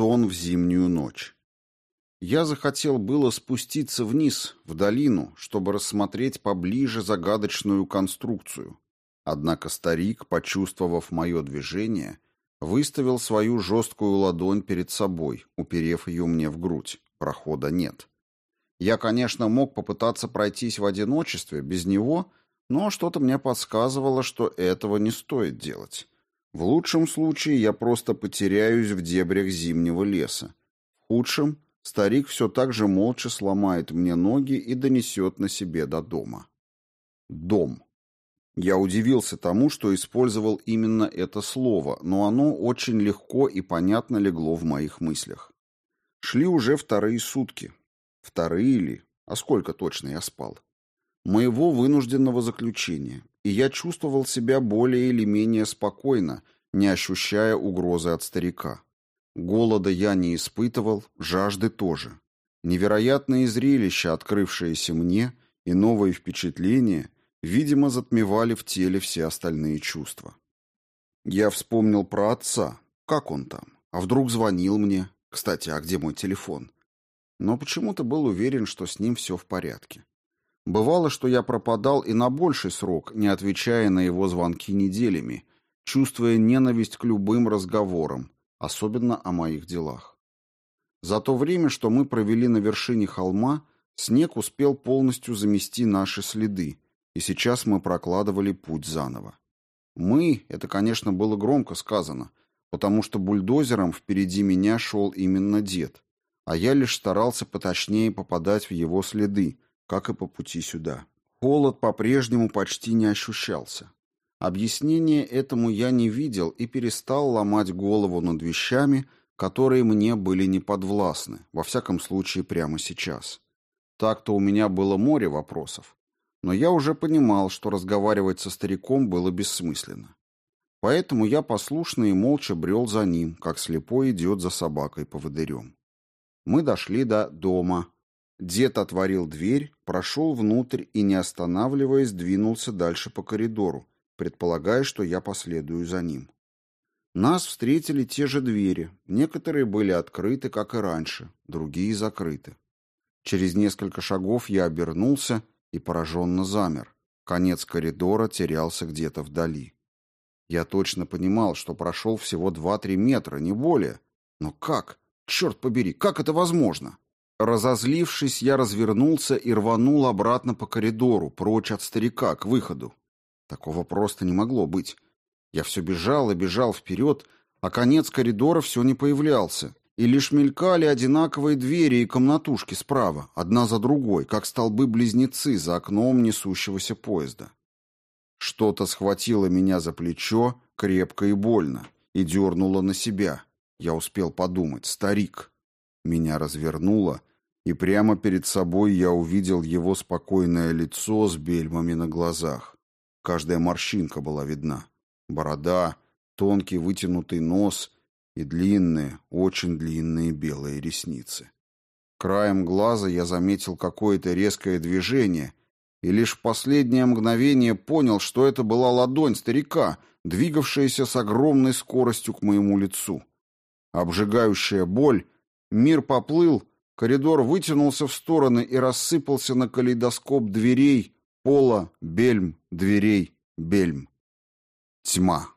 Сон в зимнюю ночь. Я захотел было спуститься вниз, в долину, чтобы рассмотреть поближе загадочную конструкцию. Однако старик, почувствовав мое движение, выставил свою жесткую ладонь перед собой, уперев ее мне в грудь. Прохода нет. Я, конечно, мог попытаться пройтись в одиночестве, без него, но что-то мне подсказывало, что этого не стоит делать. В лучшем случае я просто потеряюсь в дебрях зимнего леса. В худшем старик все так же молча сломает мне ноги и донесет на себе до дома. Дом. Я удивился тому, что использовал именно это слово, но оно очень легко и понятно легло в моих мыслях. Шли уже вторые сутки. Вторые ли? А сколько точно я спал? Моего вынужденного заключения, и я чувствовал себя более или менее спокойно, не ощущая угрозы от старика. Голода я не испытывал, жажды тоже. Невероятные зрелища, открывшиеся мне, и новые впечатления, видимо, затмевали в теле все остальные чувства. Я вспомнил про отца. Как он там? А вдруг звонил мне? Кстати, а где мой телефон? Но почему-то был уверен, что с ним все в порядке. Бывало, что я пропадал и на больший срок, не отвечая на его звонки неделями, чувствуя ненависть к любым разговорам, особенно о моих делах. За то время, что мы провели на вершине холма, снег успел полностью замести наши следы, и сейчас мы прокладывали путь заново. Мы, это, конечно, было громко сказано, потому что бульдозером впереди меня шел именно дед, а я лишь старался поточнее попадать в его следы, как и по пути сюда. Холод по-прежнему почти не ощущался. Объяснения этому я не видел и перестал ломать голову над вещами, которые мне были неподвластны, во всяком случае прямо сейчас. Так-то у меня было море вопросов, но я уже понимал, что разговаривать со стариком было бессмысленно. Поэтому я послушно и молча брел за ним, как слепой идет за собакой-поводырем. Мы дошли до дома. Дед отворил дверь, прошел внутрь и, не останавливаясь, двинулся дальше по коридору, предполагая, что я последую за ним. Нас встретили те же двери. Некоторые были открыты, как и раньше, другие закрыты. Через несколько шагов я обернулся и пораженно замер. Конец коридора терялся где-то вдали. Я точно понимал, что прошел всего два-три метра, не более. Но как? Черт побери, как это возможно? Разозлившись, я развернулся и рванул обратно по коридору, прочь от старика, к выходу. Такого просто не могло быть. Я все бежал и бежал вперед, а конец коридора все не появлялся. И лишь мелькали одинаковые двери и комнатушки справа, одна за другой, как столбы-близнецы за окном несущегося поезда. Что-то схватило меня за плечо, крепко и больно, и дернуло на себя. Я успел подумать, старик. Меня развернуло, и прямо перед собой я увидел его спокойное лицо с бельмами на глазах. Каждая морщинка была видна. Борода, тонкий вытянутый нос и длинные, очень длинные белые ресницы. Краем глаза я заметил какое-то резкое движение и лишь в последнее мгновение понял, что это была ладонь старика, двигавшаяся с огромной скоростью к моему лицу. Обжигающая боль, мир поплыл, коридор вытянулся в стороны и рассыпался на калейдоскоп дверей, пола, бельм, дверей, бельм. Тьма.